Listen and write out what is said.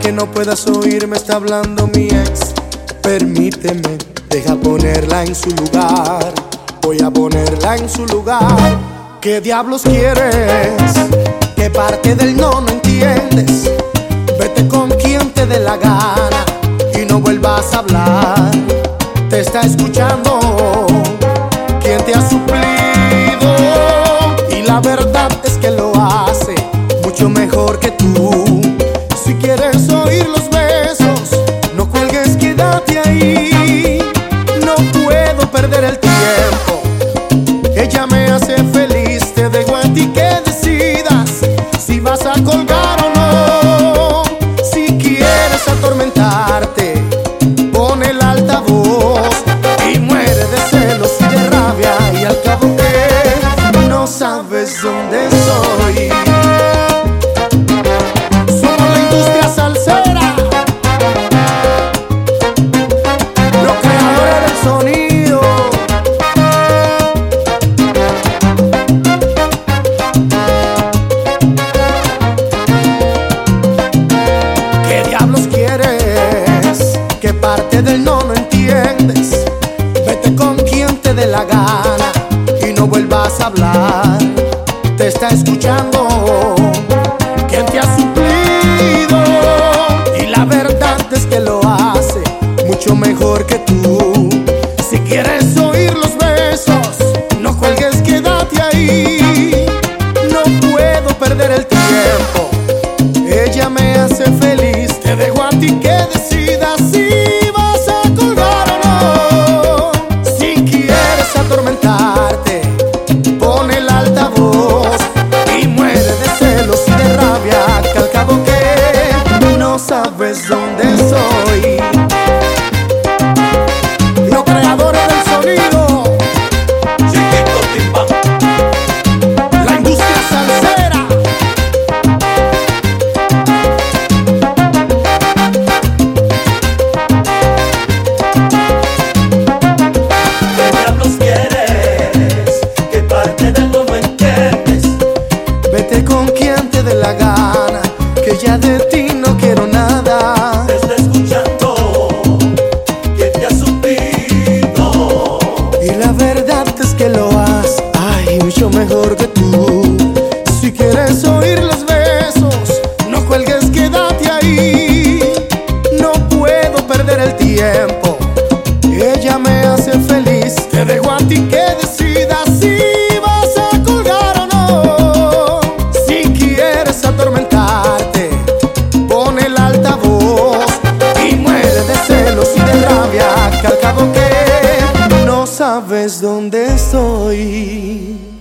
que no puedas oír, me está hablando mi ex. Permíteme, deja ponerla en su lugar. Voy a ponerla en su lugar. ¿Qué diablos quieres? ¿Qué parte del no no entiendes? Vete con quien te dé la gana y no vuelvas a hablar. Te está escuchando quien te ha No puedo perder el tiempo. Ella me hace feliz, te dejo a ti que decidas si vas a colgar o no. Si quieres atormentarte, escuchando quien te ha suplido y la verdad es que lo hace mucho mejor que tú. Si quieres oír los besos, no cuelgues, quédate ahí. No puedo perder el tiempo. Ella me hace feliz, te dejo a ti que decidas que de ti no quiero nada. Te está escuchando ¿Quién te ha suplido? Y la verdad es que lo haces, ay, mucho mejor que tú. Si quieres oír los besos, no cuelgues, quédate ahí. No puedo perder el tiempo. Ella me hace feliz, te dejo a ti que decidas sabes dónde estoy.